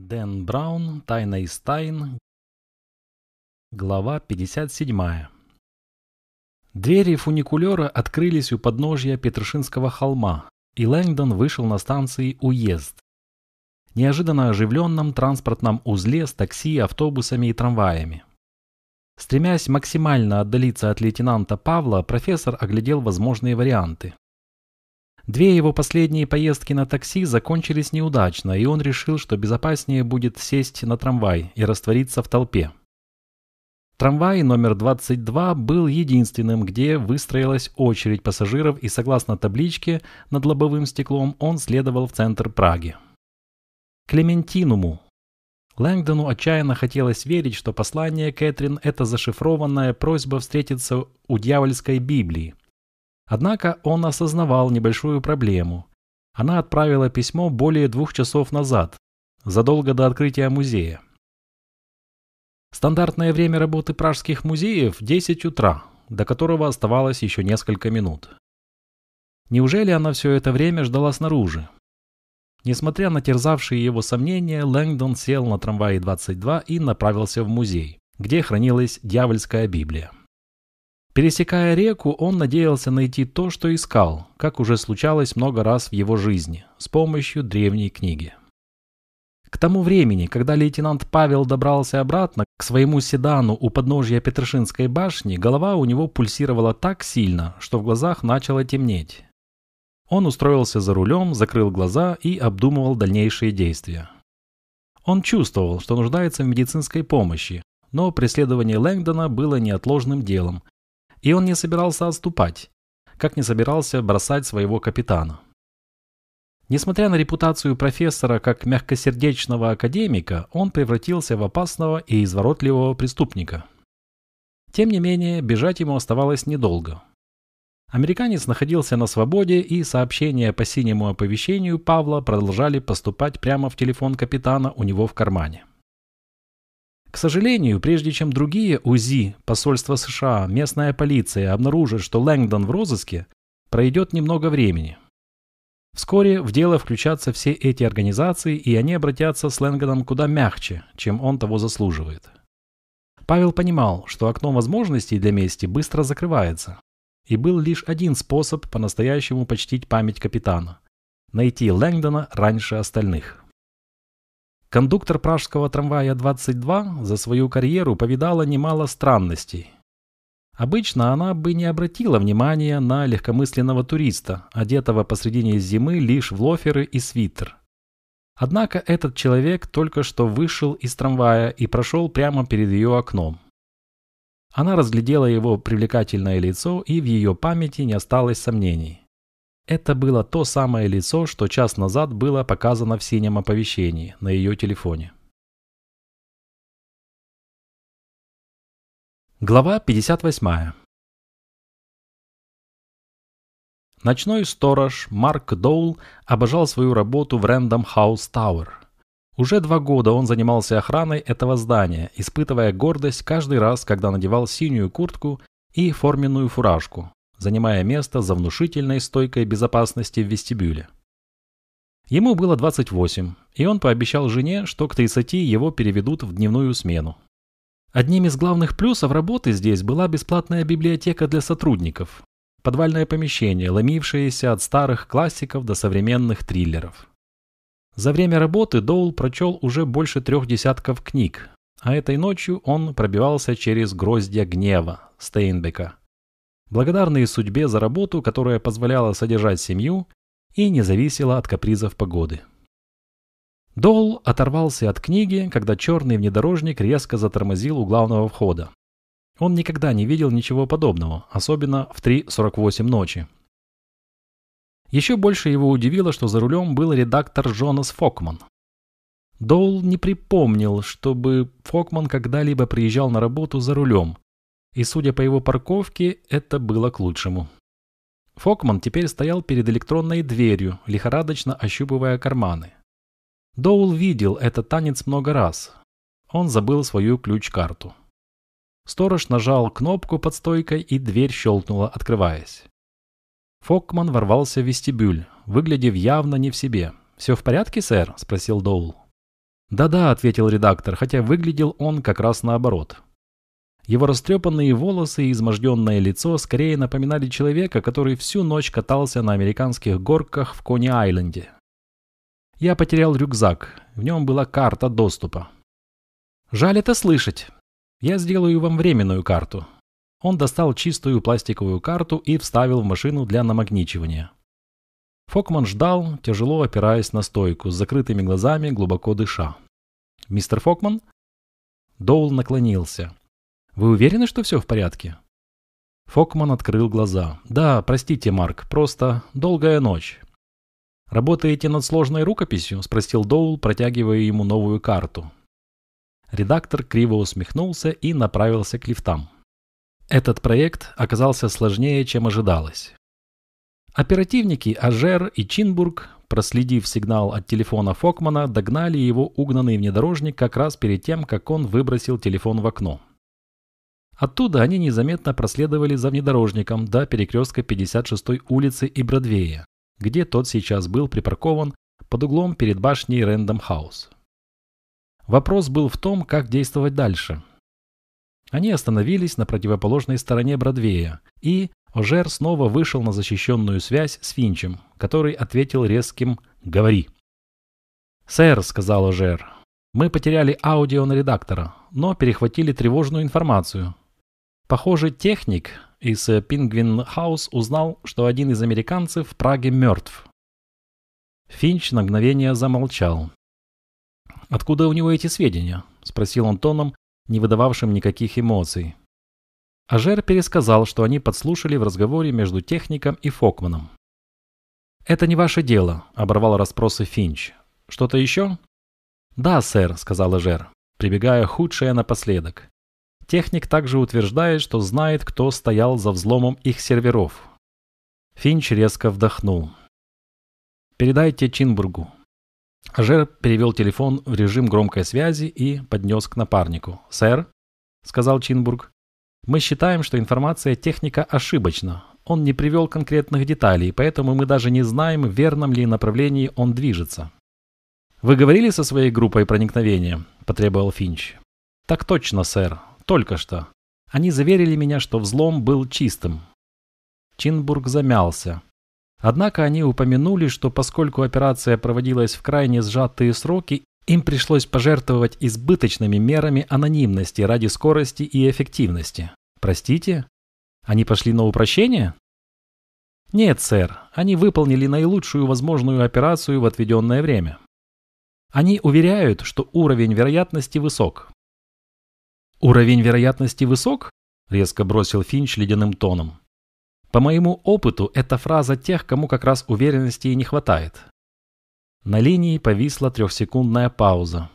Дэн Браун, Тайна из тайн, глава 57. Двери фуникулера открылись у подножья Петрушинского холма, и Лэнгдон вышел на станции «Уезд». Неожиданно оживленном транспортном узле с такси, автобусами и трамваями. Стремясь максимально отдалиться от лейтенанта Павла, профессор оглядел возможные варианты. Две его последние поездки на такси закончились неудачно, и он решил, что безопаснее будет сесть на трамвай и раствориться в толпе. Трамвай номер 22 был единственным, где выстроилась очередь пассажиров, и согласно табличке над лобовым стеклом он следовал в центр Праги. Клементинуму. Лэнгдону отчаянно хотелось верить, что послание Кэтрин – это зашифрованная просьба встретиться у дьявольской Библии, Однако он осознавал небольшую проблему. Она отправила письмо более двух часов назад, задолго до открытия музея. Стандартное время работы пражских музеев – 10 утра, до которого оставалось еще несколько минут. Неужели она все это время ждала снаружи? Несмотря на терзавшие его сомнения, Лэнгдон сел на трамвае 22 и направился в музей, где хранилась дьявольская Библия. Пересекая реку, он надеялся найти то, что искал, как уже случалось много раз в его жизни, с помощью древней книги. К тому времени, когда лейтенант Павел добрался обратно к своему седану у подножья Петрушинской башни, голова у него пульсировала так сильно, что в глазах начало темнеть. Он устроился за рулем, закрыл глаза и обдумывал дальнейшие действия. Он чувствовал, что нуждается в медицинской помощи, но преследование Лэнгдона было неотложным делом, и он не собирался отступать, как не собирался бросать своего капитана. Несмотря на репутацию профессора как мягкосердечного академика, он превратился в опасного и изворотливого преступника. Тем не менее, бежать ему оставалось недолго. Американец находился на свободе, и сообщения по синему оповещению Павла продолжали поступать прямо в телефон капитана у него в кармане. К сожалению, прежде чем другие УЗИ, посольство США, местная полиция обнаружат, что Лэнгдон в розыске, пройдет немного времени. Вскоре в дело включатся все эти организации, и они обратятся с Лэнгдоном куда мягче, чем он того заслуживает. Павел понимал, что окно возможностей для мести быстро закрывается, и был лишь один способ по-настоящему почтить память капитана – найти Лэнгдона раньше остальных. Кондуктор пражского трамвая 22 за свою карьеру повидала немало странностей. Обычно она бы не обратила внимания на легкомысленного туриста, одетого посредине зимы лишь в лоферы и свитер. Однако этот человек только что вышел из трамвая и прошел прямо перед ее окном. Она разглядела его привлекательное лицо, и в ее памяти не осталось сомнений. Это было то самое лицо, что час назад было показано в синем оповещении на ее телефоне. Глава 58 Ночной сторож Марк Доул обожал свою работу в Рэндом Хаус Тауэр. Уже два года он занимался охраной этого здания, испытывая гордость каждый раз, когда надевал синюю куртку и форменную фуражку, занимая место за внушительной стойкой безопасности в вестибюле. Ему было 28, и он пообещал жене, что к 30 его переведут в дневную смену. Одним из главных плюсов работы здесь была бесплатная библиотека для сотрудников, подвальное помещение, ломившееся от старых классиков до современных триллеров. За время работы Доул прочел уже больше трех десятков книг, а этой ночью он пробивался через гроздья гнева Стейнбека, благодарные судьбе за работу, которая позволяла содержать семью и не зависела от капризов погоды. Доул оторвался от книги, когда черный внедорожник резко затормозил у главного входа. Он никогда не видел ничего подобного, особенно в 3.48 ночи. Еще больше его удивило, что за рулем был редактор Джонас Фокман. Доул не припомнил, чтобы Фокман когда-либо приезжал на работу за рулем, и, судя по его парковке, это было к лучшему. Фокман теперь стоял перед электронной дверью, лихорадочно ощупывая карманы. Доул видел этот танец много раз. Он забыл свою ключ-карту. Сторож нажал кнопку под стойкой, и дверь щелкнула, открываясь. Фокман ворвался в вестибюль, выглядев явно не в себе. «Все в порядке, сэр?» – спросил Доул. «Да-да», — ответил редактор, хотя выглядел он как раз наоборот. Его растрепанные волосы и изможденное лицо скорее напоминали человека, который всю ночь катался на американских горках в Кони-Айленде. Я потерял рюкзак, в нем была карта доступа. «Жаль это слышать. Я сделаю вам временную карту». Он достал чистую пластиковую карту и вставил в машину для намагничивания. Фокман ждал, тяжело опираясь на стойку, с закрытыми глазами, глубоко дыша. «Мистер Фокман?» Доул наклонился. «Вы уверены, что все в порядке?» Фокман открыл глаза. «Да, простите, Марк, просто долгая ночь». «Работаете над сложной рукописью?» – спросил Доул, протягивая ему новую карту. Редактор криво усмехнулся и направился к лифтам. Этот проект оказался сложнее, чем ожидалось. Оперативники Ажер и Чинбург, проследив сигнал от телефона Фокмана, догнали его угнанный внедорожник как раз перед тем, как он выбросил телефон в окно. Оттуда они незаметно проследовали за внедорожником до перекрестка 56-й улицы и Бродвея, где тот сейчас был припаркован под углом перед башней Рэндом Хаус. Вопрос был в том, как действовать дальше. Они остановились на противоположной стороне Бродвея и, Ожер снова вышел на защищенную связь с Финчем, который ответил резким «Говори». «Сэр», — сказал Ожер, — «мы потеряли аудио на редактора, но перехватили тревожную информацию. Похоже, техник из Пингвин Хаус узнал, что один из американцев в Праге мертв». Финч на мгновение замолчал. «Откуда у него эти сведения?» — спросил он тоном, не выдававшим никаких эмоций. Ажер пересказал, что они подслушали в разговоре между техником и Фокманом. «Это не ваше дело», — оборвал расспросы Финч. «Что-то еще?» «Да, сэр», — сказал Ажер, прибегая худшее напоследок. Техник также утверждает, что знает, кто стоял за взломом их серверов. Финч резко вдохнул. «Передайте Чинбургу». Ажер перевел телефон в режим громкой связи и поднес к напарнику. «Сэр», — сказал Чинбург, мы считаем, что информация техника ошибочна. Он не привел конкретных деталей, поэтому мы даже не знаем, в верном ли направлении он движется. «Вы говорили со своей группой проникновения?» – потребовал Финч. «Так точно, сэр. Только что. Они заверили меня, что взлом был чистым». Чинбург замялся. Однако они упомянули, что поскольку операция проводилась в крайне сжатые сроки, им пришлось пожертвовать избыточными мерами анонимности ради скорости и эффективности. Простите? Они пошли на упрощение? Нет, сэр, они выполнили наилучшую возможную операцию в отведенное время. Они уверяют, что уровень вероятности высок. Уровень вероятности высок? Резко бросил Финч ледяным тоном. По моему опыту, это фраза тех, кому как раз уверенности и не хватает. На линии повисла трехсекундная пауза.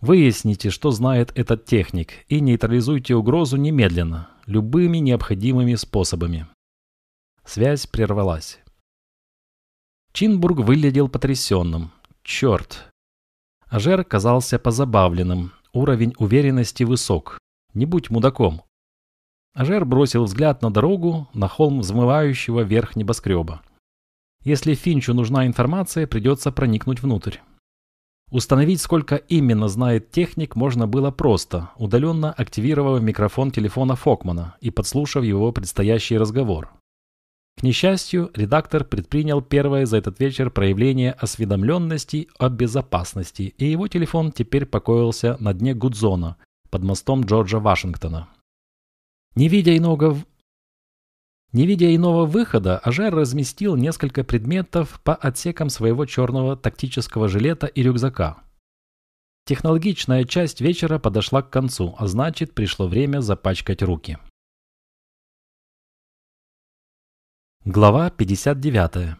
Выясните, что знает этот техник, и нейтрализуйте угрозу немедленно, любыми необходимыми способами. Связь прервалась. Чинбург выглядел потрясенным. Черт. Ажер казался позабавленным. Уровень уверенности высок. Не будь мудаком. Ажер бросил взгляд на дорогу, на холм взмывающего вверх небоскреба. Если Финчу нужна информация, придется проникнуть внутрь. Установить, сколько именно знает техник, можно было просто, удаленно активировав микрофон телефона Фокмана и подслушав его предстоящий разговор. К несчастью, редактор предпринял первое за этот вечер проявление осведомленности о безопасности, и его телефон теперь покоился на дне Гудзона под мостом Джорджа Вашингтона. Не видя иного не видя иного выхода, Ажер разместил несколько предметов по отсекам своего черного тактического жилета и рюкзака. Технологичная часть вечера подошла к концу, а значит, пришло время запачкать руки. Глава 59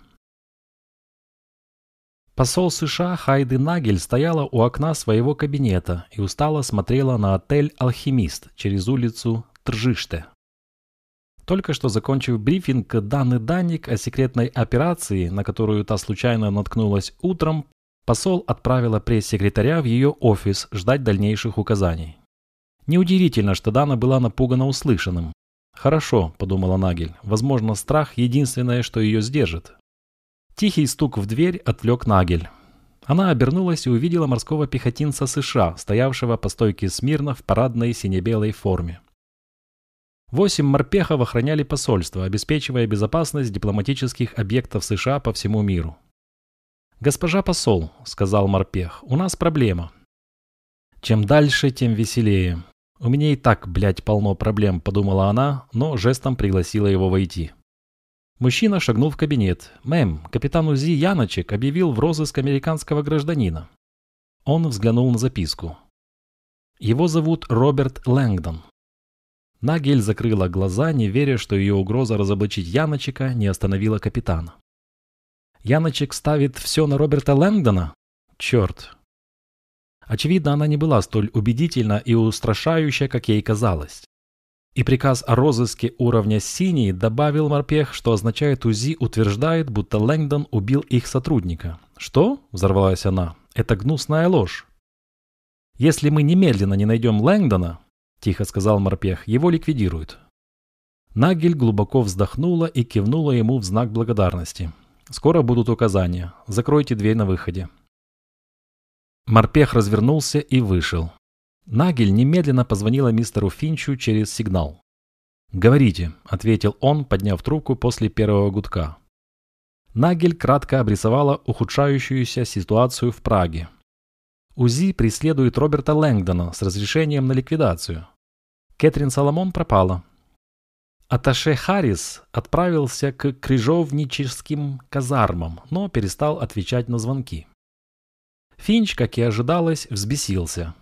Посол США Хайди Нагель стояла у окна своего кабинета и устало смотрела на отель «Алхимист» через улицу Тржиште. Только что закончив брифинг, данный Даник о секретной операции, на которую та случайно наткнулась утром, посол отправила пресс-секретаря в ее офис ждать дальнейших указаний. Неудивительно, что Дана была напугана услышанным. «Хорошо», – подумала Нагель, – «возможно, страх – единственное, что ее сдержит». Тихий стук в дверь отвлек Нагель. Она обернулась и увидела морского пехотинца США, стоявшего по стойке смирно в парадной сине-белой форме. Восемь морпехов охраняли посольство, обеспечивая безопасность дипломатических объектов США по всему миру. «Госпожа посол», — сказал морпех, — «у нас проблема». «Чем дальше, тем веселее. У меня и так, блядь, полно проблем», — подумала она, но жестом пригласила его войти. Мужчина шагнул в кабинет. «Мэм, капитан УЗИ Яночек объявил в розыск американского гражданина». Он взглянул на записку. «Его зовут Роберт Лэнгдон. Нагель закрыла глаза, не веря, что ее угроза разоблачить Яночека не остановила капитана. Яночек ставит все на Роберта Лэнгдона? Черт. Очевидно, она не была столь убедительна и устрашающая, как ей казалось. И приказ о розыске уровня «синий» добавил морпех, что означает УЗИ утверждает, будто Лэнгдон убил их сотрудника. «Что?» – взорвалась она. «Это гнусная ложь. Если мы немедленно не найдем Лэнгдона, тихо сказал морпех. Его ликвидируют. Нагель глубоко вздохнула и кивнула ему в знак благодарности. Скоро будут указания. Закройте дверь на выходе. Морпех развернулся и вышел. Нагель немедленно позвонила мистеру Финчу через сигнал. «Говорите», — ответил он, подняв трубку после первого гудка. Нагель кратко обрисовала ухудшающуюся ситуацию в Праге. УЗИ преследует Роберта Лэнгдона с разрешением на ликвидацию. Кэтрин Соломон пропала. Аташе Харрис отправился к крыжовническим казармам, но перестал отвечать на звонки. Финч, как и ожидалось, взбесился.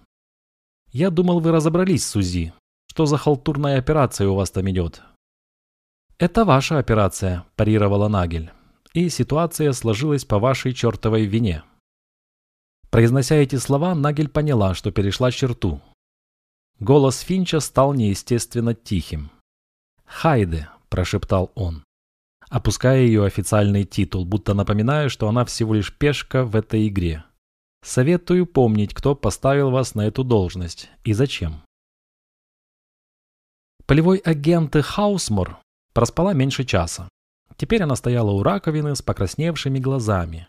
«Я думал, вы разобрались с УЗИ. Что за халтурная операция у вас там идет?» «Это ваша операция», – парировала Нагель. «И ситуация сложилась по вашей чертовой вине». Произнося эти слова, Нагель поняла, что перешла черту. Голос Финча стал неестественно тихим. «Хайде», – прошептал он, опуская ее официальный титул, будто напоминая, что она всего лишь пешка в этой игре. «Советую помнить, кто поставил вас на эту должность и зачем». Полевой агент Хаусмор проспала меньше часа. Теперь она стояла у раковины с покрасневшими глазами,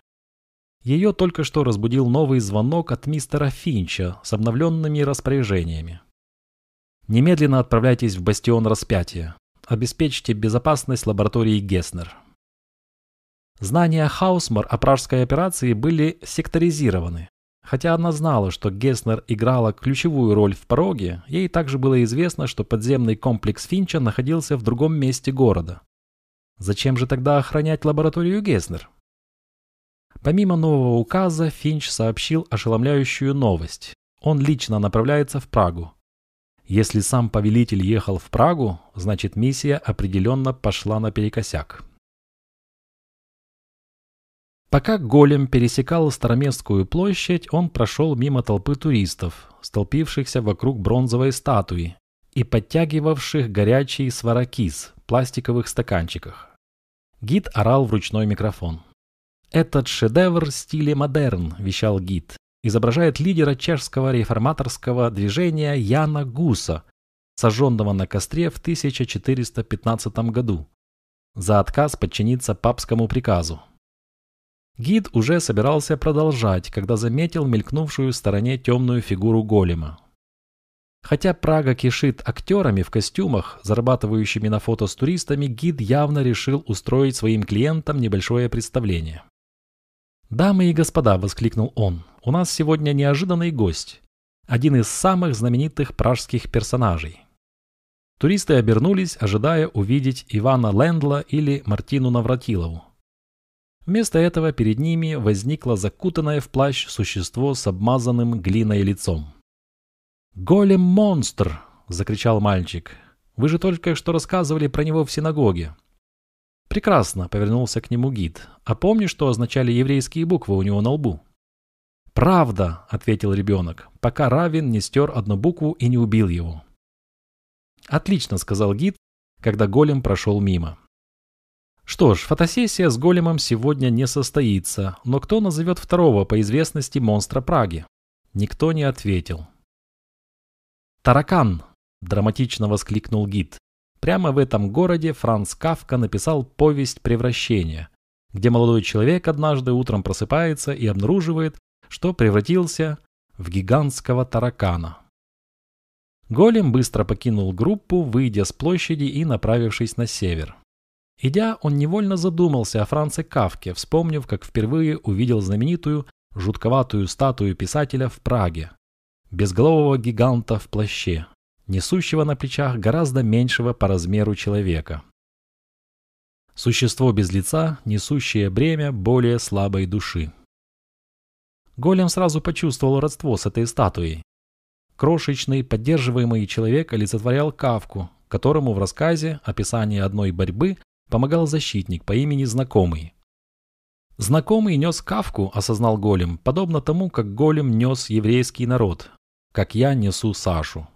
ее только что разбудил новый звонок от мистера Финча с обновленными распоряжениями. Немедленно отправляйтесь в бастион распятия. Обеспечьте безопасность лаборатории Геснер. Знания Хаусмар о пражской операции были секторизированы. Хотя она знала, что Геснер играла ключевую роль в пороге, ей также было известно, что подземный комплекс Финча находился в другом месте города. Зачем же тогда охранять лабораторию Геснер? Помимо нового указа, Финч сообщил ошеломляющую новость. Он лично направляется в Прагу. Если сам повелитель ехал в Прагу, значит миссия определенно пошла наперекосяк. Пока Голем пересекал Староместскую площадь, он прошел мимо толпы туристов, столпившихся вокруг бронзовой статуи и подтягивавших горячий сваракис в пластиковых стаканчиках. Гид орал в ручной микрофон. «Этот шедевр в стиле модерн», – вещал гид, изображает лидера чешского реформаторского движения Яна Гуса, сожженного на костре в 1415 году за отказ подчиниться папскому приказу. Гид уже собирался продолжать, когда заметил мелькнувшую в стороне темную фигуру голема. Хотя Прага кишит актерами в костюмах, зарабатывающими на фото с туристами, гид явно решил устроить своим клиентам небольшое представление. «Дамы и господа!» – воскликнул он. «У нас сегодня неожиданный гость. Один из самых знаменитых пражских персонажей». Туристы обернулись, ожидая увидеть Ивана Лендла или Мартину Навратилову. Вместо этого перед ними возникло закутанное в плащ существо с обмазанным глиной лицом. «Голем-монстр!» – закричал мальчик. «Вы же только что рассказывали про него в синагоге. «Прекрасно», — повернулся к нему гид. «А помнишь, что означали еврейские буквы у него на лбу?» «Правда», — ответил ребенок, пока Равин не стер одну букву и не убил его. «Отлично», — сказал гид, когда голем прошел мимо. Что ж, фотосессия с големом сегодня не состоится, но кто назовет второго по известности монстра Праги? Никто не ответил. «Таракан!» – драматично воскликнул гид. Прямо в этом городе Франц Кафка написал повесть «Превращение», где молодой человек однажды утром просыпается и обнаруживает, что превратился в гигантского таракана. Голем быстро покинул группу, выйдя с площади и направившись на север. Идя, он невольно задумался о Франце Кавке, вспомнив, как впервые увидел знаменитую, жутковатую статую писателя в Праге. Безголового гиганта в плаще, несущего на плечах гораздо меньшего по размеру человека. Существо без лица, несущее бремя более слабой души. Голем сразу почувствовал родство с этой статуей. Крошечный, поддерживаемый человек олицетворял Кавку, которому в рассказе «Описание одной борьбы» помогал защитник по имени Знакомый. Знакомый нес Кавку, осознал Голем, подобно тому, как Голем нес еврейский народ, как я несу Сашу.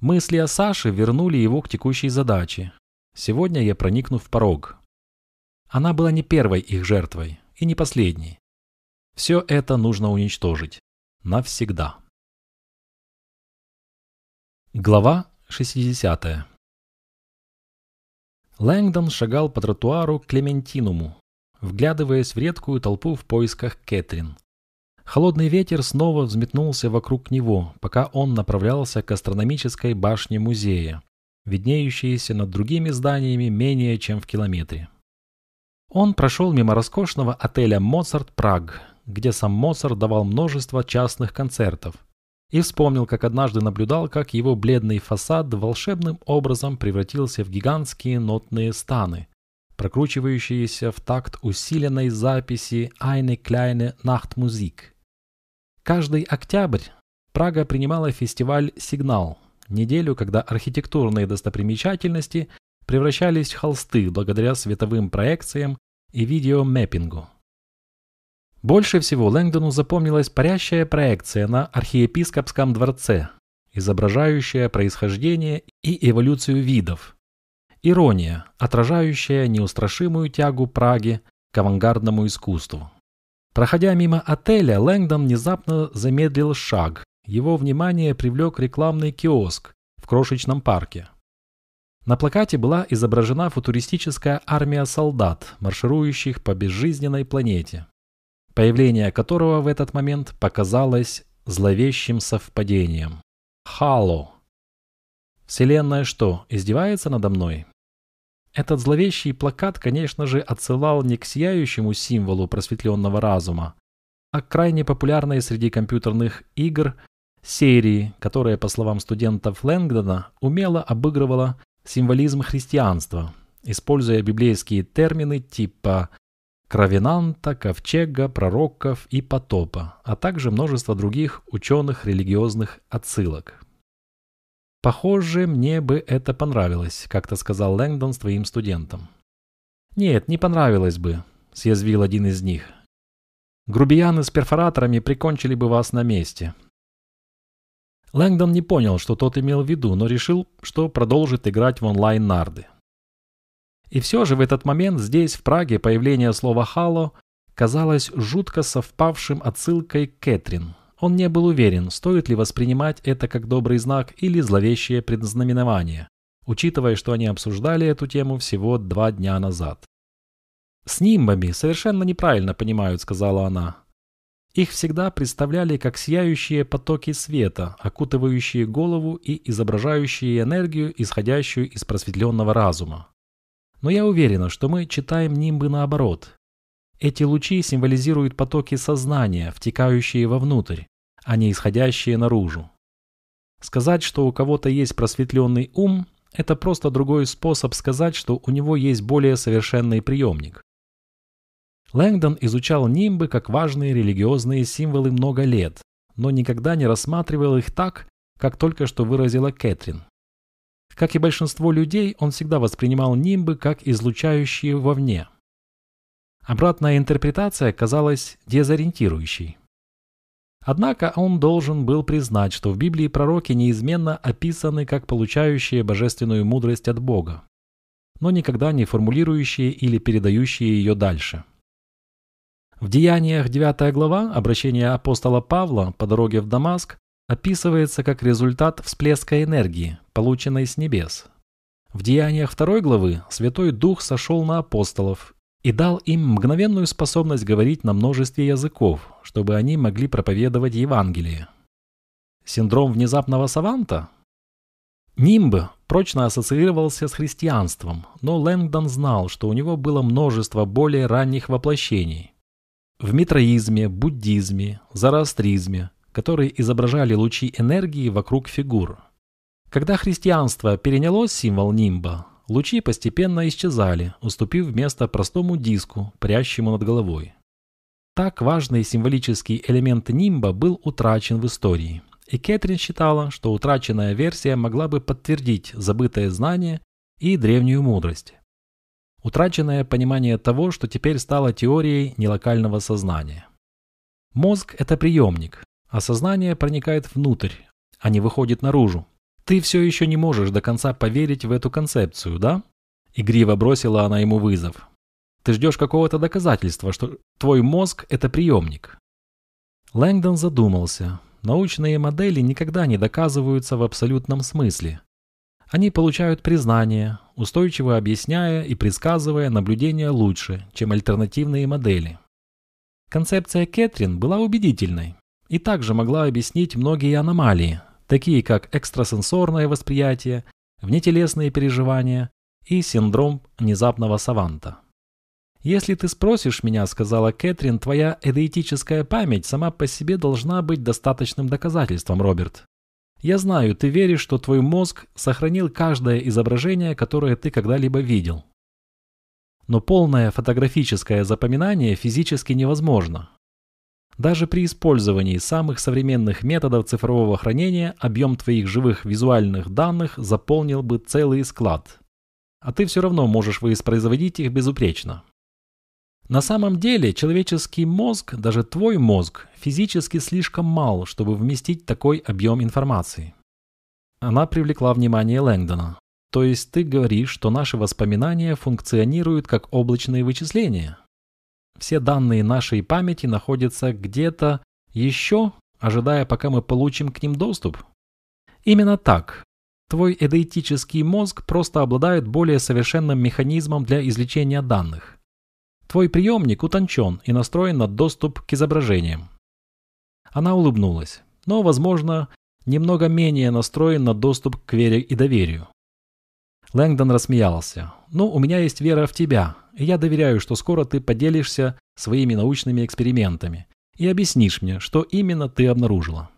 Мысли о Саше вернули его к текущей задаче. Сегодня я проникну в порог. Она была не первой их жертвой и не последней. Все это нужно уничтожить. Навсегда. Глава 60. Лэнгдон шагал по тротуару Клементинуму, вглядываясь в редкую толпу в поисках Кэтрин. Холодный ветер снова взметнулся вокруг него, пока он направлялся к астрономической башне музея, виднеющейся над другими зданиями менее чем в километре. Он прошел мимо роскошного отеля «Моцарт Праг», где сам Моцарт давал множество частных концертов, и вспомнил, как однажды наблюдал, как его бледный фасад волшебным образом превратился в гигантские нотные станы, прокручивающиеся в такт усиленной записи «Eine kleine Nachtmusik». Каждый октябрь Прага принимала фестиваль «Сигнал», неделю, когда архитектурные достопримечательности превращались в холсты благодаря световым проекциям и видеомэппингу. Больше всего Лэнгдону запомнилась парящая проекция на архиепископском дворце, изображающая происхождение и эволюцию видов. Ирония, отражающая неустрашимую тягу Праги к авангардному искусству. Проходя мимо отеля, Лэнгдон внезапно замедлил шаг. Его внимание привлек рекламный киоск в крошечном парке. На плакате была изображена футуристическая армия солдат, марширующих по безжизненной планете, появление которого в этот момент показалось зловещим совпадением. Хало. Вселенная что, издевается надо мной? Этот зловещий плакат, конечно же, отсылал не к сияющему символу просветленного разума, а к крайне популярной среди компьютерных игр серии, которая, по словам студентов Лэнгдона, умело обыгрывала символизм христианства, используя библейские термины типа Кровенанта, Ковчега, Пророков и Потопа, а также множество других ученых религиозных отсылок. «Похоже, мне бы это понравилось», — как-то сказал Лэнгдон своим студентам. «Нет, не понравилось бы», — съязвил один из них. «Грубияны с перфораторами прикончили бы вас на месте». Лэнгдон не понял, что тот имел в виду, но решил, что продолжит играть в онлайн-нарды. И все же в этот момент здесь, в Праге, появление слова «хало» казалось жутко совпавшим отсылкой Кэтрин, он не был уверен, стоит ли воспринимать это как добрый знак или зловещее предзнаменование, учитывая, что они обсуждали эту тему всего два дня назад. «С нимбами совершенно неправильно понимают», — сказала она. Их всегда представляли как сияющие потоки света, окутывающие голову и изображающие энергию, исходящую из просветленного разума. Но я уверена, что мы читаем нимбы наоборот. Эти лучи символизируют потоки сознания, втекающие вовнутрь, а не исходящие наружу. Сказать, что у кого-то есть просветленный ум, это просто другой способ сказать, что у него есть более совершенный приемник. Лэнгдон изучал нимбы как важные религиозные символы много лет, но никогда не рассматривал их так, как только что выразила Кэтрин. Как и большинство людей, он всегда воспринимал нимбы как излучающие вовне. Обратная интерпретация казалась дезориентирующей. Однако он должен был признать, что в Библии пророки неизменно описаны как получающие божественную мудрость от Бога, но никогда не формулирующие или передающие ее дальше. В Деяниях 9 глава обращение апостола Павла по дороге в Дамаск описывается как результат всплеска энергии, полученной с небес. В Деяниях 2 главы Святой Дух сошел на апостолов, и дал им мгновенную способность говорить на множестве языков, чтобы они могли проповедовать Евангелие. Синдром внезапного саванта? Нимб прочно ассоциировался с христианством, но Лэнгдон знал, что у него было множество более ранних воплощений. В митроизме, буддизме, зороастризме, которые изображали лучи энергии вокруг фигур. Когда христианство переняло символ нимба, лучи постепенно исчезали, уступив место простому диску, прящему над головой. Так важный символический элемент нимба был утрачен в истории – и Кэтрин считала, что утраченная версия могла бы подтвердить забытое знание и древнюю мудрость. Утраченное понимание того, что теперь стало теорией нелокального сознания. Мозг – это приемник, а сознание проникает внутрь, а не выходит наружу. Ты все еще не можешь до конца поверить в эту концепцию, да? Игриво бросила она ему вызов. Ты ждешь какого-то доказательства, что твой мозг – это приемник. Лэнгдон задумался, научные модели никогда не доказываются в абсолютном смысле. Они получают признание, устойчиво объясняя и предсказывая наблюдения лучше, чем альтернативные модели. Концепция Кэтрин была убедительной и также могла объяснить многие аномалии, такие как экстрасенсорное восприятие, внетелесные переживания и синдром внезапного саванта. «Если ты спросишь меня, — сказала Кэтрин, — твоя эдеитическая память сама по себе должна быть достаточным доказательством, Роберт. Я знаю, ты веришь, что твой мозг сохранил каждое изображение, которое ты когда-либо видел. Но полное фотографическое запоминание физически невозможно. Даже при использовании самых современных методов цифрового хранения объем твоих живых визуальных данных заполнил бы целый склад. А ты все равно можешь воспроизводить их безупречно. На самом деле человеческий мозг, даже твой мозг, физически слишком мал, чтобы вместить такой объем информации. Она привлекла внимание Лэнгдона. То есть ты говоришь, что наши воспоминания функционируют как облачные вычисления? Все данные нашей памяти находятся где-то еще, ожидая, пока мы получим к ним доступ? Именно так. Твой эдейтический мозг просто обладает более совершенным механизмом для извлечения данных – Твой приемник утончен и настроен на доступ к изображениям. Она улыбнулась, но, возможно, немного менее настроен на доступ к вере и доверию. Лэнгдон рассмеялся. «Ну, у меня есть вера в тебя, и я доверяю, что скоро ты поделишься своими научными экспериментами и объяснишь мне, что именно ты обнаружила».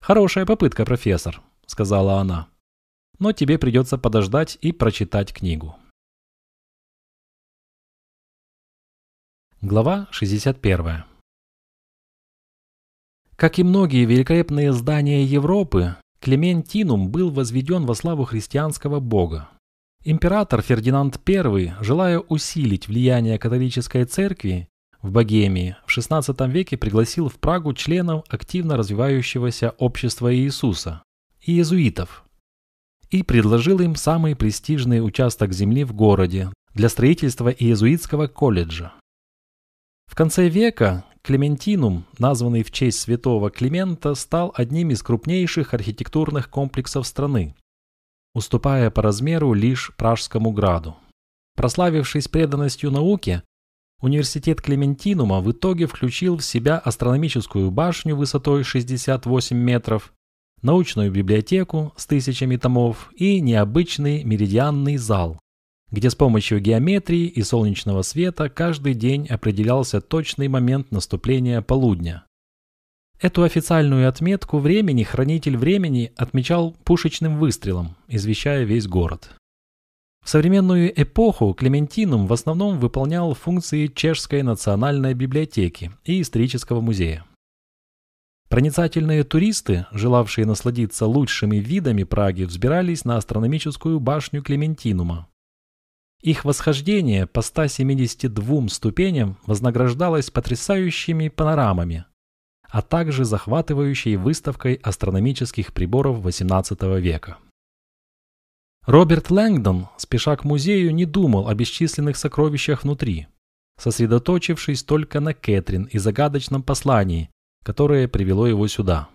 «Хорошая попытка, профессор», — сказала она. «Но тебе придется подождать и прочитать книгу». Глава 61. Как и многие великолепные здания Европы, Клементинум был возведен во славу христианского бога. Император Фердинанд I, желая усилить влияние католической церкви в Богемии, в XVI веке пригласил в Прагу членов активно развивающегося общества Иисуса – иезуитов, и предложил им самый престижный участок земли в городе для строительства иезуитского колледжа. В конце века Клементинум, названный в честь святого Климента, стал одним из крупнейших архитектурных комплексов страны, уступая по размеру лишь Пражскому граду. Прославившись преданностью науке, университет Клементинума в итоге включил в себя астрономическую башню высотой 68 метров, научную библиотеку с тысячами томов и необычный меридианный зал, где с помощью геометрии и солнечного света каждый день определялся точный момент наступления полудня. Эту официальную отметку времени хранитель времени отмечал пушечным выстрелом, извещая весь город. В современную эпоху Клементинум в основном выполнял функции Чешской национальной библиотеки и исторического музея. Проницательные туристы, желавшие насладиться лучшими видами Праги, взбирались на астрономическую башню Клементинума, их восхождение по 172 ступеням вознаграждалось потрясающими панорамами, а также захватывающей выставкой астрономических приборов XVIII века. Роберт Лэнгдон, спеша к музею, не думал о бесчисленных сокровищах внутри, сосредоточившись только на Кэтрин и загадочном послании, которое привело его сюда.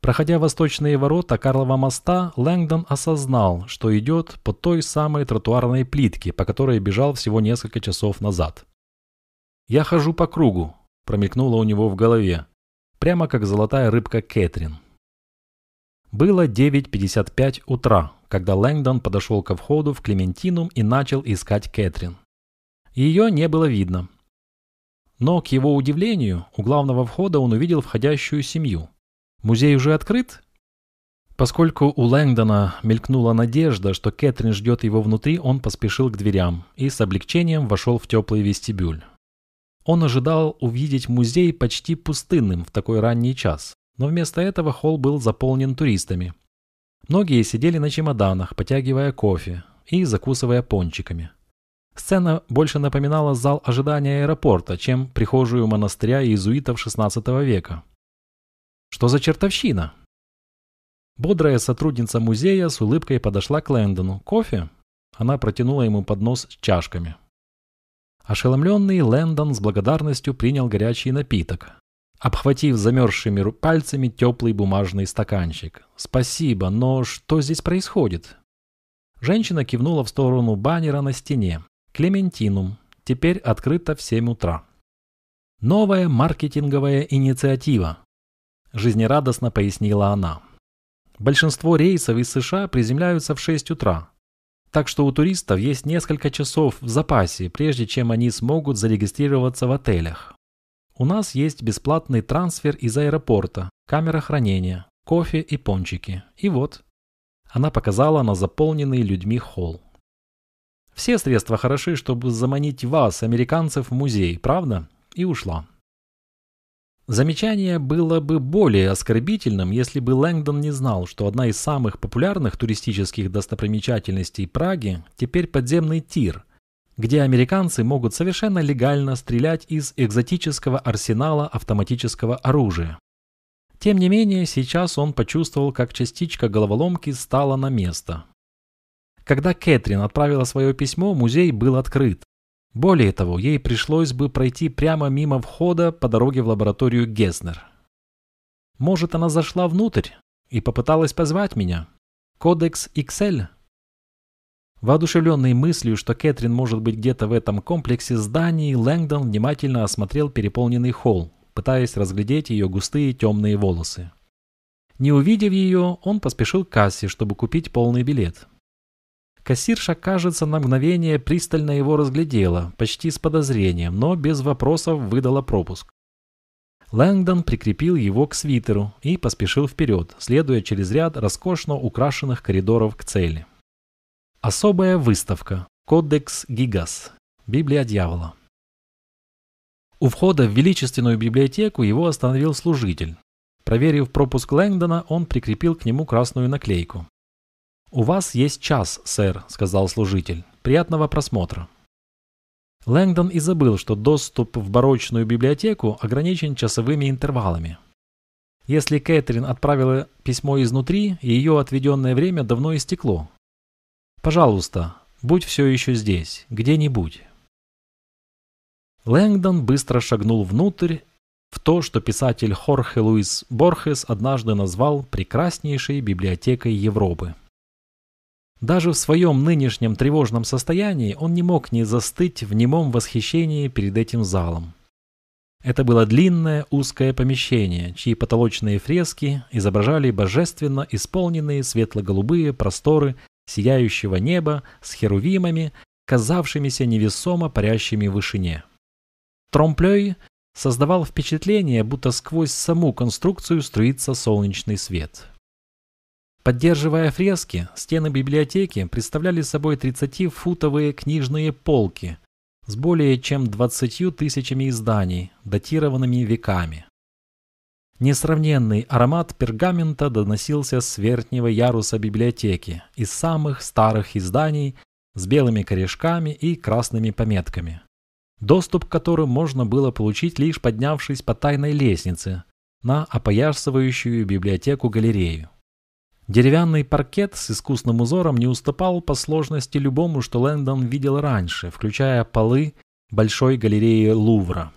Проходя восточные ворота Карлова моста, Лэнгдон осознал, что идет по той самой тротуарной плитке, по которой бежал всего несколько часов назад. «Я хожу по кругу», – промелькнуло у него в голове, прямо как золотая рыбка Кэтрин. Было 9.55 утра, когда Лэнгдон подошел ко входу в Клементинум и начал искать Кэтрин. Ее не было видно. Но, к его удивлению, у главного входа он увидел входящую семью. Музей уже открыт? Поскольку у Лэнгдона мелькнула надежда, что Кэтрин ждет его внутри, он поспешил к дверям и с облегчением вошел в теплый вестибюль. Он ожидал увидеть музей почти пустынным в такой ранний час, но вместо этого холл был заполнен туристами. Многие сидели на чемоданах, потягивая кофе и закусывая пончиками. Сцена больше напоминала зал ожидания аэропорта, чем прихожую монастыря иезуитов XVI века. Что за чертовщина? Бодрая сотрудница музея с улыбкой подошла к Лэндону. Кофе? Она протянула ему поднос с чашками. Ошеломленный Лэндон с благодарностью принял горячий напиток, обхватив замерзшими пальцами теплый бумажный стаканчик. «Спасибо, но что здесь происходит?» Женщина кивнула в сторону баннера на стене. «Клементинум. Теперь открыто в 7 утра». «Новая маркетинговая инициатива», – жизнерадостно пояснила она. «Большинство рейсов из США приземляются в 6 утра, так что у туристов есть несколько часов в запасе, прежде чем они смогут зарегистрироваться в отелях. У нас есть бесплатный трансфер из аэропорта, камера хранения, кофе и пончики. И вот. Она показала на заполненный людьми холл. Все средства хороши, чтобы заманить вас, американцев, в музей, правда? И ушла. Замечание было бы более оскорбительным, если бы Лэнгдон не знал, что одна из самых популярных туристических достопримечательностей Праги теперь подземный тир – где американцы могут совершенно легально стрелять из экзотического арсенала автоматического оружия. Тем не менее, сейчас он почувствовал, как частичка головоломки стала на место. Когда Кэтрин отправила свое письмо, музей был открыт. Более того, ей пришлось бы пройти прямо мимо входа по дороге в лабораторию Геснер. Может, она зашла внутрь и попыталась позвать меня? Кодекс XL? Воодушевленный мыслью, что Кэтрин может быть где-то в этом комплексе зданий, Лэнгдон внимательно осмотрел переполненный холл, пытаясь разглядеть ее густые темные волосы. Не увидев ее, он поспешил к кассе, чтобы купить полный билет. Кассирша, кажется, на мгновение пристально его разглядела, почти с подозрением, но без вопросов выдала пропуск. Лэнгдон прикрепил его к свитеру и поспешил вперед, следуя через ряд роскошно украшенных коридоров к цели. Особая выставка. Кодекс Гигас. Библия дьявола. У входа в величественную библиотеку его остановил служитель. Проверив пропуск Лэнгдона, он прикрепил к нему красную наклейку. «У вас есть час, сэр», — сказал служитель. «Приятного просмотра». Лэнгдон и забыл, что доступ в барочную библиотеку ограничен часовыми интервалами. Если Кэтрин отправила письмо изнутри, ее отведенное время давно истекло, Пожалуйста, будь все еще здесь, где-нибудь. Лэнгдон быстро шагнул внутрь, в то, что писатель Хорхе Луис Борхес однажды назвал прекраснейшей библиотекой Европы. Даже в своем нынешнем тревожном состоянии он не мог не застыть в немом восхищении перед этим залом. Это было длинное узкое помещение, чьи потолочные фрески изображали божественно исполненные светло-голубые просторы сияющего неба с херувимами, казавшимися невесомо парящими в вышине. Тромплей создавал впечатление, будто сквозь саму конструкцию струится солнечный свет. Поддерживая фрески, стены библиотеки представляли собой 30-футовые книжные полки с более чем 20 тысячами изданий, датированными веками. Несравненный аромат пергамента доносился с верхнего яруса библиотеки, из самых старых изданий с белыми корешками и красными пометками, доступ к которым можно было получить лишь поднявшись по тайной лестнице на опоясывающую библиотеку-галерею. Деревянный паркет с искусным узором не уступал по сложности любому, что Лэндон видел раньше, включая полы большой галереи Лувра.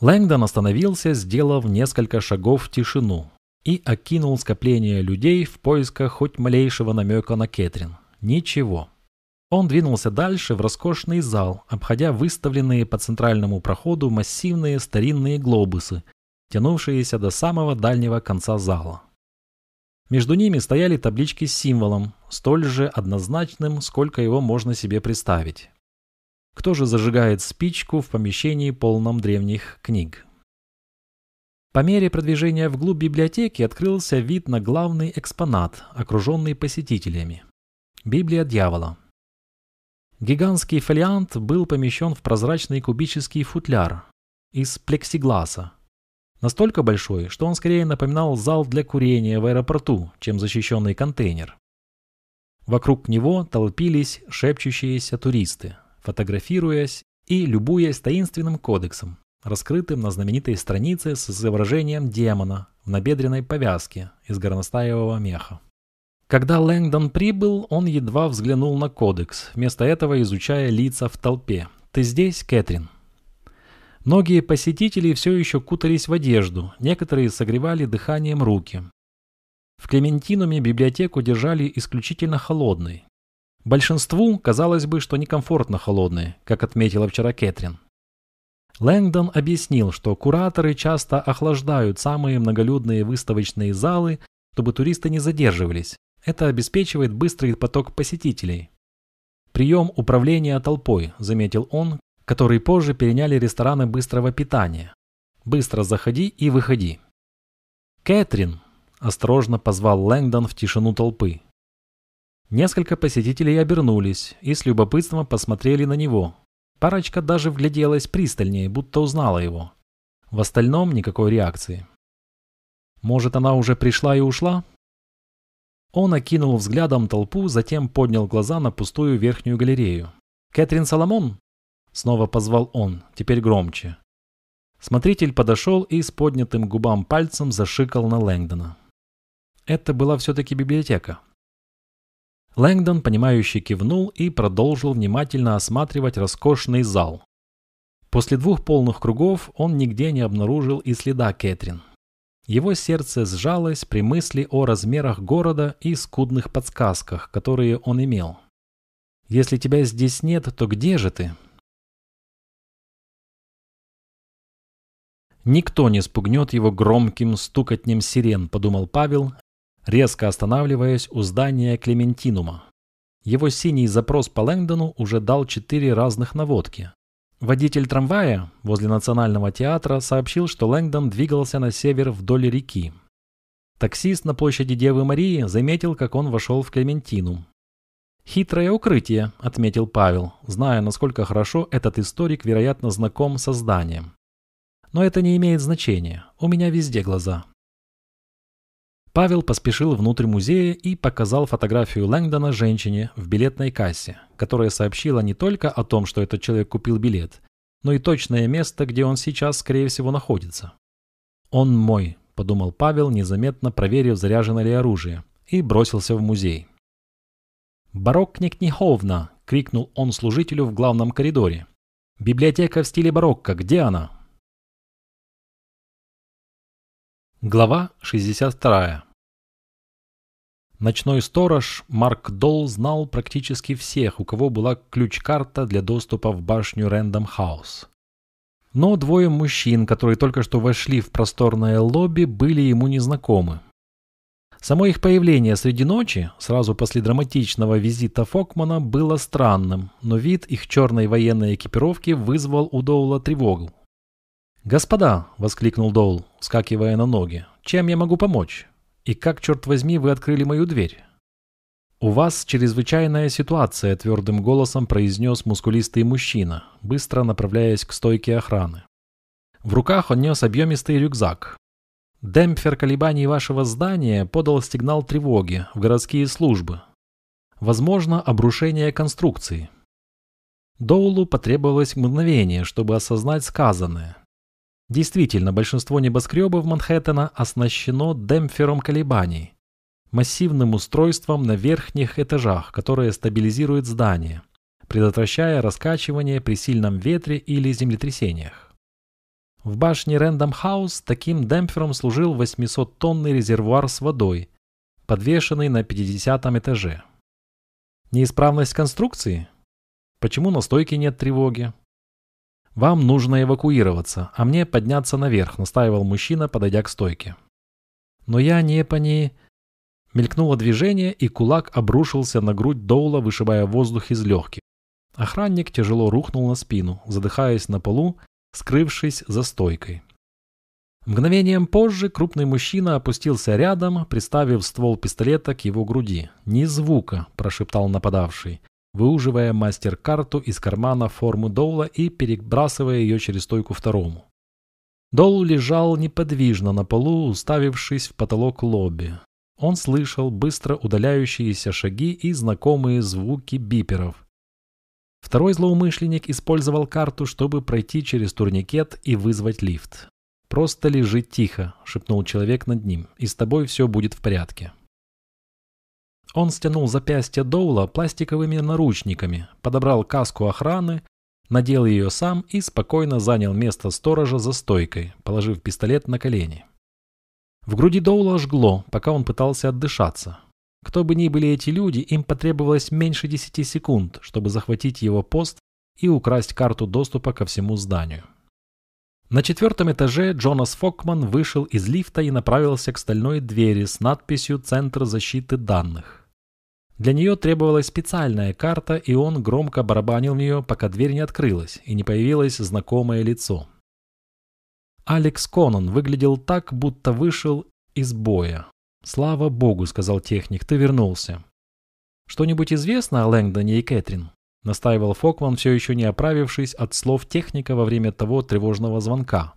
Лэнгдон остановился, сделав несколько шагов в тишину. и окинул скопление людей в поисках хоть малейшего намека на Кэтрин. Ничего. Он двинулся дальше в роскошный зал, обходя выставленные по центральному проходу массивные старинные глобусы, тянувшиеся до самого дальнего конца зала. Между ними стояли таблички с символом, столь же однозначным, сколько его можно себе представить. Кто же зажигает спичку в помещении полном древних книг? По мере продвижения вглубь библиотеки открылся вид на главный экспонат, окруженный посетителями. Библия дьявола. Гигантский фолиант был помещен в прозрачный кубический футляр из плексигласа. Настолько большой, что он скорее напоминал зал для курения в аэропорту, чем защищенный контейнер. Вокруг него толпились шепчущиеся туристы, фотографируясь и любуясь таинственным кодексом, раскрытым на знаменитой странице с изображением демона в набедренной повязке из горностаевого меха. Когда Лэнгдон прибыл, он едва взглянул на кодекс, вместо этого изучая лица в толпе. «Ты здесь, Кэтрин?» Многие посетители все еще кутались в одежду, некоторые согревали дыханием руки. В Клементинуме библиотеку держали исключительно холодной. Большинству казалось бы, что некомфортно холодной, как отметила вчера Кэтрин. Лэнгдон объяснил, что кураторы часто охлаждают самые многолюдные выставочные залы, чтобы туристы не задерживались. Это обеспечивает быстрый поток посетителей. Прием управления толпой, заметил он, который позже переняли рестораны быстрого питания. Быстро заходи и выходи. Кэтрин, осторожно позвал Лэнгдон в тишину толпы. Несколько посетителей обернулись и с любопытством посмотрели на него, Парочка даже вгляделась пристальнее, будто узнала его. В остальном никакой реакции. Может, она уже пришла и ушла? Он окинул взглядом толпу, затем поднял глаза на пустую верхнюю галерею. «Кэтрин Соломон?» Снова позвал он, теперь громче. Смотритель подошел и с поднятым губам пальцем зашикал на Лэнгдона. Это была все-таки библиотека. Лэнгдон, понимающе кивнул и продолжил внимательно осматривать роскошный зал. После двух полных кругов он нигде не обнаружил и следа Кэтрин. Его сердце сжалось при мысли о размерах города и скудных подсказках, которые он имел. «Если тебя здесь нет, то где же ты?» «Никто не спугнет его громким стукотнем сирен», — подумал Павел, резко останавливаясь у здания Клементинума. Его синий запрос по Лэнгдону уже дал четыре разных наводки. Водитель трамвая возле Национального театра сообщил, что Лэнгдон двигался на север вдоль реки. Таксист на площади Девы Марии заметил, как он вошел в Клементину. «Хитрое укрытие», — отметил Павел, зная, насколько хорошо этот историк, вероятно, знаком со зданием. «Но это не имеет значения. У меня везде глаза». Павел поспешил внутрь музея и показал фотографию Лэнгдона женщине в билетной кассе, которая сообщила не только о том, что этот человек купил билет, но и точное место, где он сейчас, скорее всего, находится. «Он мой», – подумал Павел, незаметно проверив, заряжено ли оружие, и бросился в музей. «Бароккне Книховна!» – крикнул он служителю в главном коридоре. «Библиотека в стиле барокко, где она?» Глава 62. Ночной сторож Марк Долл знал практически всех, у кого была ключ-карта для доступа в башню Рэндом Хаус. Но двое мужчин, которые только что вошли в просторное лобби, были ему незнакомы. Само их появление среди ночи, сразу после драматичного визита Фокмана, было странным, но вид их черной военной экипировки вызвал у Доула тревогу. «Господа!» – воскликнул Доул, скакивая на ноги. «Чем я могу помочь? И как, черт возьми, вы открыли мою дверь?» «У вас чрезвычайная ситуация», – твердым голосом произнес мускулистый мужчина, быстро направляясь к стойке охраны. В руках он нес объемистый рюкзак. Демпфер колебаний вашего здания подал сигнал тревоги в городские службы. Возможно, обрушение конструкции. Доулу потребовалось мгновение, чтобы осознать сказанное – Действительно, большинство небоскребов Манхэттена оснащено демпфером колебаний, массивным устройством на верхних этажах, которое стабилизирует здание, предотвращая раскачивание при сильном ветре или землетрясениях. В башне Рэндом Хаус таким демпфером служил 800-тонный резервуар с водой, подвешенный на 50 этаже. Неисправность конструкции? Почему на стойке нет тревоги? «Вам нужно эвакуироваться, а мне подняться наверх», — настаивал мужчина, подойдя к стойке. «Но я не пони...» Мелькнуло движение, и кулак обрушился на грудь Доула, вышибая воздух из легких. Охранник тяжело рухнул на спину, задыхаясь на полу, скрывшись за стойкой. Мгновением позже крупный мужчина опустился рядом, приставив ствол пистолета к его груди. «Ни звука», – прошептал нападавший выуживая мастер-карту из кармана форму Доула и перебрасывая ее через стойку второму. Доул лежал неподвижно на полу, уставившись в потолок лобби. Он слышал быстро удаляющиеся шаги и знакомые звуки биперов. Второй злоумышленник использовал карту, чтобы пройти через турникет и вызвать лифт. «Просто лежи тихо», — шепнул человек над ним, — «и с тобой все будет в порядке». Он стянул запястье Доула пластиковыми наручниками, подобрал каску охраны, надел ее сам и спокойно занял место сторожа за стойкой, положив пистолет на колени. В груди Доула жгло, пока он пытался отдышаться. Кто бы ни были эти люди, им потребовалось меньше 10 секунд, чтобы захватить его пост и украсть карту доступа ко всему зданию. На четвертом этаже Джонас Фокман вышел из лифта и направился к стальной двери с надписью «Центр защиты данных». Для нее требовалась специальная карта, и он громко барабанил в нее, пока дверь не открылась и не появилось знакомое лицо. Алекс Конан выглядел так, будто вышел из боя. «Слава богу», — сказал техник, — «ты вернулся». «Что-нибудь известно о Лэнгдоне и Кэтрин?» — настаивал Фокман, все еще не оправившись от слов техника во время того тревожного звонка.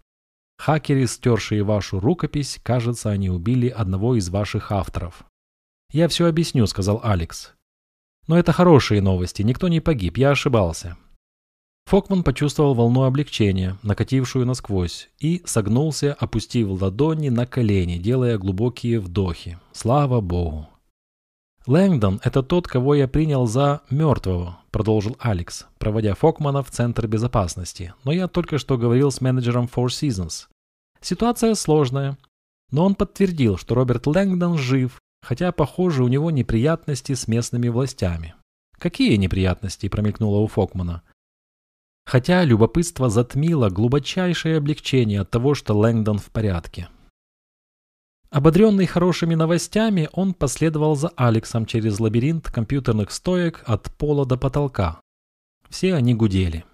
«Хакеры, стершие вашу рукопись, кажется, они убили одного из ваших авторов». «Я все объясню», — сказал Алекс. «Но это хорошие новости, никто не погиб, я ошибался». Фокман почувствовал волну облегчения, накатившую насквозь, и согнулся, опустив ладони на колени, делая глубокие вдохи. Слава богу. «Лэнгдон – это тот, кого я принял за мертвого», – продолжил Алекс, проводя Фокмана в Центр безопасности. «Но я только что говорил с менеджером Four Seasons. Ситуация сложная, но он подтвердил, что Роберт Лэнгдон жив Хотя, похоже, у него неприятности с местными властями. Какие неприятности, промелькнуло у Фокмана. Хотя любопытство затмило глубочайшее облегчение от того, что Лэнгдон в порядке. Ободренный хорошими новостями, он последовал за Алексом через лабиринт компьютерных стоек от пола до потолка. Все они гудели.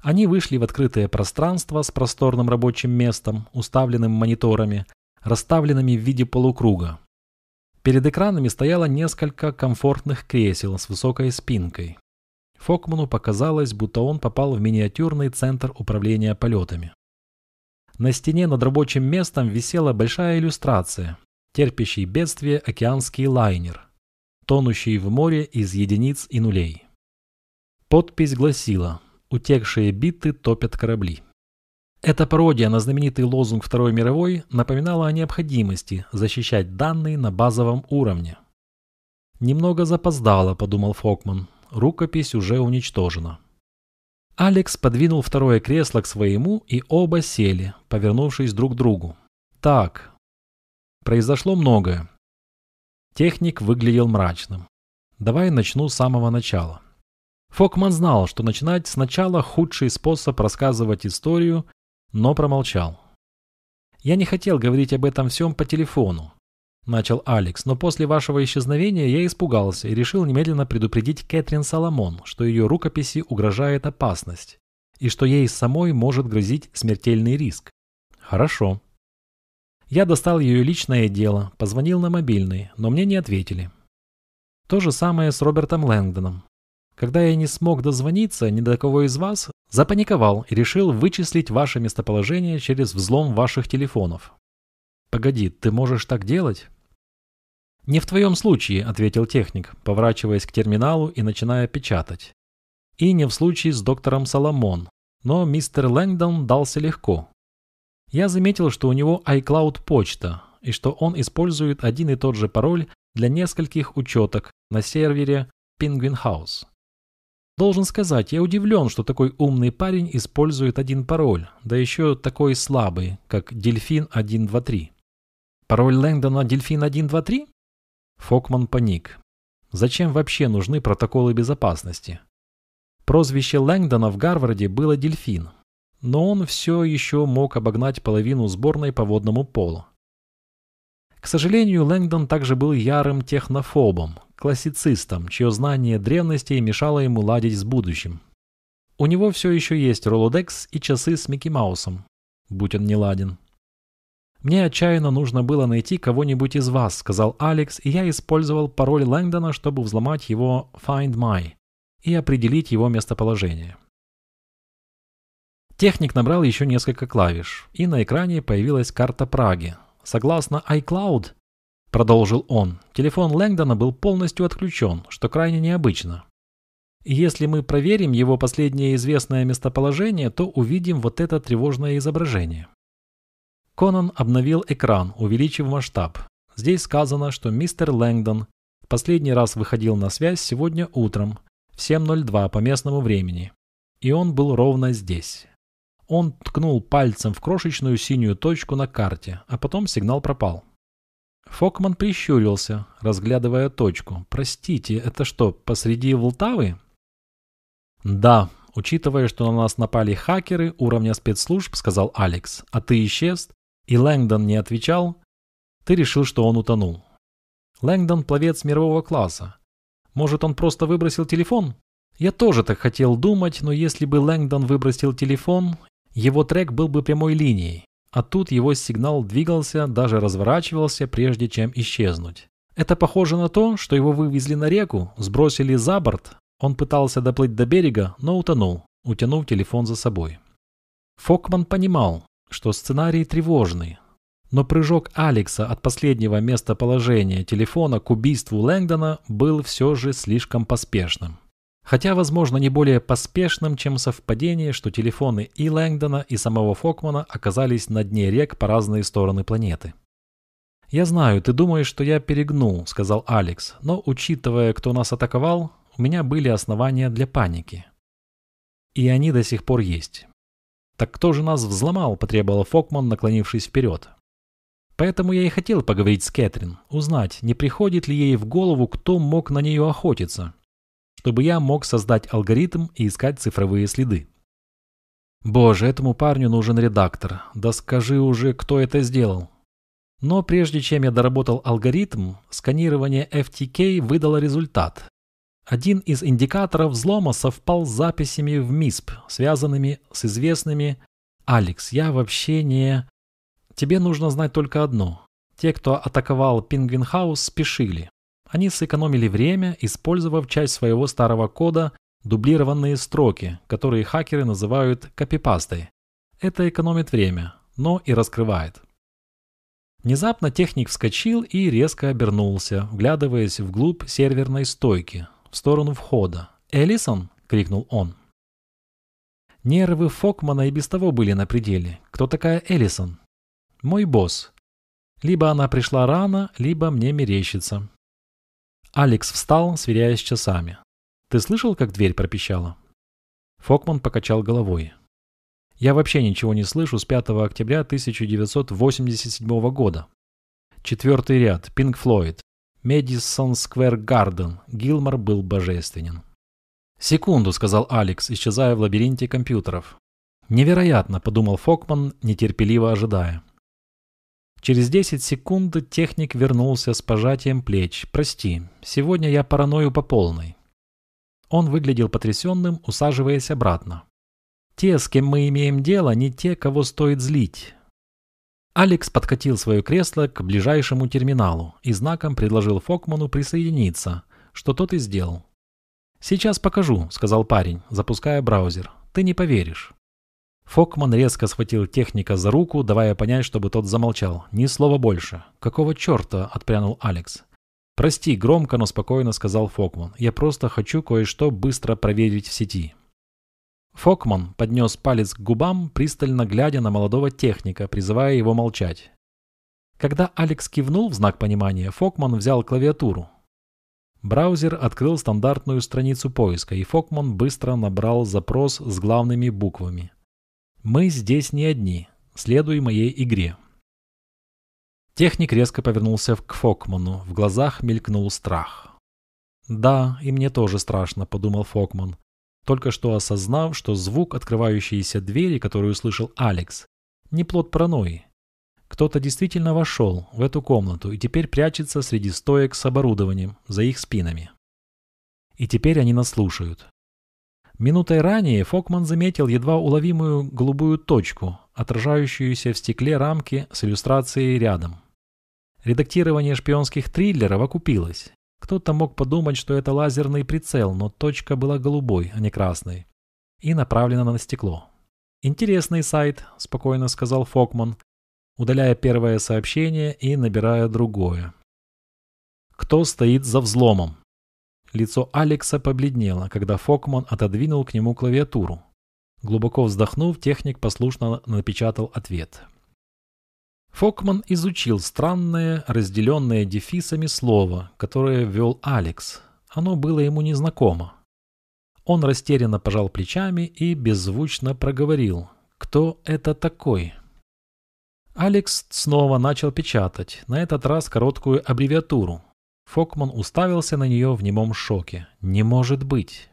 Они вышли в открытое пространство с просторным рабочим местом, уставленным мониторами, расставленными в виде полукруга. Перед экранами стояло несколько комфортных кресел с высокой спинкой. Фокману показалось, будто он попал в миниатюрный центр управления полетами. На стене над рабочим местом висела большая иллюстрация, терпящий бедствие океанский лайнер, тонущий в море из единиц и нулей. Подпись гласила «Утекшие биты топят корабли». Эта пародия на знаменитый лозунг Второй мировой напоминала о необходимости защищать данные на базовом уровне. «Немного запоздало», – подумал Фокман. «Рукопись уже уничтожена». Алекс подвинул второе кресло к своему, и оба сели, повернувшись друг к другу. «Так». Произошло многое. Техник выглядел мрачным. «Давай начну с самого начала». Фокман знал, что начинать сначала худший способ рассказывать историю но промолчал. «Я не хотел говорить об этом всем по телефону», – начал Алекс, «но после вашего исчезновения я испугался и решил немедленно предупредить Кэтрин Соломон, что ее рукописи угрожает опасность и что ей самой может грозить смертельный риск». «Хорошо». Я достал ее личное дело, позвонил на мобильный, но мне не ответили. То же самое с Робертом Лэнгдоном. Когда я не смог дозвониться ни до кого из вас, запаниковал и решил вычислить ваше местоположение через взлом ваших телефонов. Погоди, ты можешь так делать? Не в твоем случае, ответил техник, поворачиваясь к терминалу и начиная печатать. И не в случае с доктором Соломон, но мистер Лэнгдон дался легко. Я заметил, что у него iCloud почта, и что он использует один и тот же пароль для нескольких учеток на сервере Penguin House. Должен сказать, я удивлен, что такой умный парень использует один пароль, да еще такой слабый, как Дельфин 123. Пароль Лэнгдона Дельфин 123? Фокман паник. Зачем вообще нужны протоколы безопасности? Прозвище Лэнгдона в Гарварде было «Дельфин», но он все еще мог обогнать половину сборной по водному полу. К сожалению, Лэнгдон также был ярым технофобом, классицистом, чье знание древностей мешало ему ладить с будущим. У него все еще есть Ролодекс и часы с Микки Маусом, будь он не ладен. «Мне отчаянно нужно было найти кого-нибудь из вас», — сказал Алекс, и я использовал пароль Лэнгдона, чтобы взломать его Find My и определить его местоположение. Техник набрал еще несколько клавиш, и на экране появилась карта Праги. Согласно iCloud, продолжил он, телефон Лэнгдона был полностью отключен, что крайне необычно. Если мы проверим его последнее известное местоположение, то увидим вот это тревожное изображение. Конан обновил экран, увеличив масштаб. Здесь сказано, что мистер Лэнгдон последний раз выходил на связь сегодня утром в 7.02 по местному времени. И он был ровно здесь. Он ткнул пальцем в крошечную синюю точку на карте, а потом сигнал пропал. Фокман прищурился, разглядывая точку. «Простите, это что, посреди Волтавы?» «Да, учитывая, что на нас напали хакеры уровня спецслужб», — сказал Алекс, — «а ты исчез, и Лэнгдон не отвечал, ты решил, что он утонул. Лэнгдон – пловец мирового класса. Может, он просто выбросил телефон? Я тоже так хотел думать, но если бы Лэнгдон выбросил телефон, его трек был бы прямой линией, а тут его сигнал двигался, даже разворачивался, прежде чем исчезнуть. Это похоже на то, что его вывезли на реку, сбросили за борт, он пытался доплыть до берега, но утонул, утянув телефон за собой. Фокман понимал, что сценарий тревожный, но прыжок Алекса от последнего местоположения телефона к убийству Лэнгдона был все же слишком поспешным. Хотя, возможно, не более поспешным, чем совпадение, что телефоны и Лэнгдона, и самого Фокмана оказались на дне рек по разные стороны планеты. «Я знаю, ты думаешь, что я перегнул», — сказал Алекс, «но, учитывая, кто нас атаковал, у меня были основания для паники. И они до сих пор есть. «Так кто же нас взломал?» – потребовал Фокман, наклонившись вперед. Поэтому я и хотел поговорить с Кэтрин, узнать, не приходит ли ей в голову, кто мог на нее охотиться, чтобы я мог создать алгоритм и искать цифровые следы. Боже, этому парню нужен редактор. Да скажи уже, кто это сделал. Но прежде чем я доработал алгоритм, сканирование FTK выдало результат. Один из индикаторов взлома совпал с записями в МИСП, связанными с известными «Алекс, я вообще не...» Тебе нужно знать только одно. Те, кто атаковал Пингвинхаус, спешили. Они сэкономили время, использовав часть своего старого кода, дублированные строки, которые хакеры называют копипастой. Это экономит время, но и раскрывает. Внезапно техник вскочил и резко обернулся, вглядываясь вглубь серверной стойки, в сторону входа. «Элисон!» — крикнул он. Нервы Фокмана и без того были на пределе. Кто такая Элисон? Мой босс. Либо она пришла рано, либо мне мерещится. Алекс встал, сверяясь с часами. Ты слышал, как дверь пропищала? Фокман покачал головой. Я вообще ничего не слышу с 5 октября 1987 года. Четвертый ряд. Пинк Флойд. Мэдисон Сквер Гарден. Гилмор был божественен. «Секунду», — сказал Алекс, исчезая в лабиринте компьютеров. «Невероятно», — подумал Фокман, нетерпеливо ожидая. Через 10 секунд техник вернулся с пожатием плеч. «Прости, сегодня я параною по полной». Он выглядел потрясенным, усаживаясь обратно. «Те, с кем мы имеем дело, не те, кого стоит злить. Алекс подкатил свое кресло к ближайшему терминалу и знаком предложил Фокману присоединиться, что тот и сделал. «Сейчас покажу», — сказал парень, запуская браузер. «Ты не поверишь». Фокман резко схватил техника за руку, давая понять, чтобы тот замолчал. Ни слова больше. «Какого черта?» — отпрянул Алекс. «Прости, громко, но спокойно», — сказал Фокман. «Я просто хочу кое-что быстро проверить в сети». Фокман поднес палец к губам, пристально глядя на молодого техника, призывая его молчать. Когда Алекс кивнул в знак понимания, Фокман взял клавиатуру. Браузер открыл стандартную страницу поиска, и Фокман быстро набрал запрос с главными буквами. «Мы здесь не одни. Следуй моей игре». Техник резко повернулся к Фокману. В глазах мелькнул страх. «Да, и мне тоже страшно», — подумал Фокман, только что осознав, что звук открывающейся двери, которую услышал Алекс, не плод паранойи. Кто-то действительно вошел в эту комнату и теперь прячется среди стоек с оборудованием за их спинами. И теперь они нас слушают. Минутой ранее Фокман заметил едва уловимую голубую точку, отражающуюся в стекле рамки с иллюстрацией рядом. Редактирование шпионских триллеров окупилось. Кто-то мог подумать, что это лазерный прицел, но точка была голубой, а не красной, и направлена на стекло. «Интересный сайт», – спокойно сказал Фокман, удаляя первое сообщение и набирая другое. Кто стоит за взломом? Лицо Алекса побледнело, когда Фокман отодвинул к нему клавиатуру. Глубоко вздохнув, техник послушно напечатал ответ. Фокман изучил странное, разделенное дефисами слово, которое ввел Алекс. Оно было ему незнакомо. Он растерянно пожал плечами и беззвучно проговорил. «Кто это такой?» Алекс снова начал печатать, на этот раз короткую аббревиатуру. Фокман уставился на нее в немом шоке. «Не может быть!»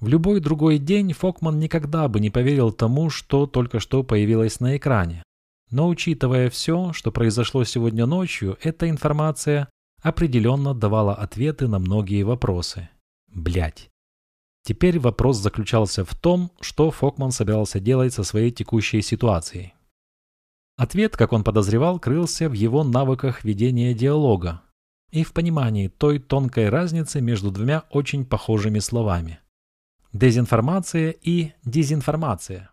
В любой другой день Фокман никогда бы не поверил тому, что только что появилось на экране. Но учитывая все, что произошло сегодня ночью, эта информация определенно давала ответы на многие вопросы. Блять. Теперь вопрос заключался в том, что Фокман собирался делать со своей текущей ситуацией. Ответ, как он подозревал, крылся в его навыках ведения диалога и в понимании той тонкой разницы между двумя очень похожими словами. Дезинформация и дезинформация.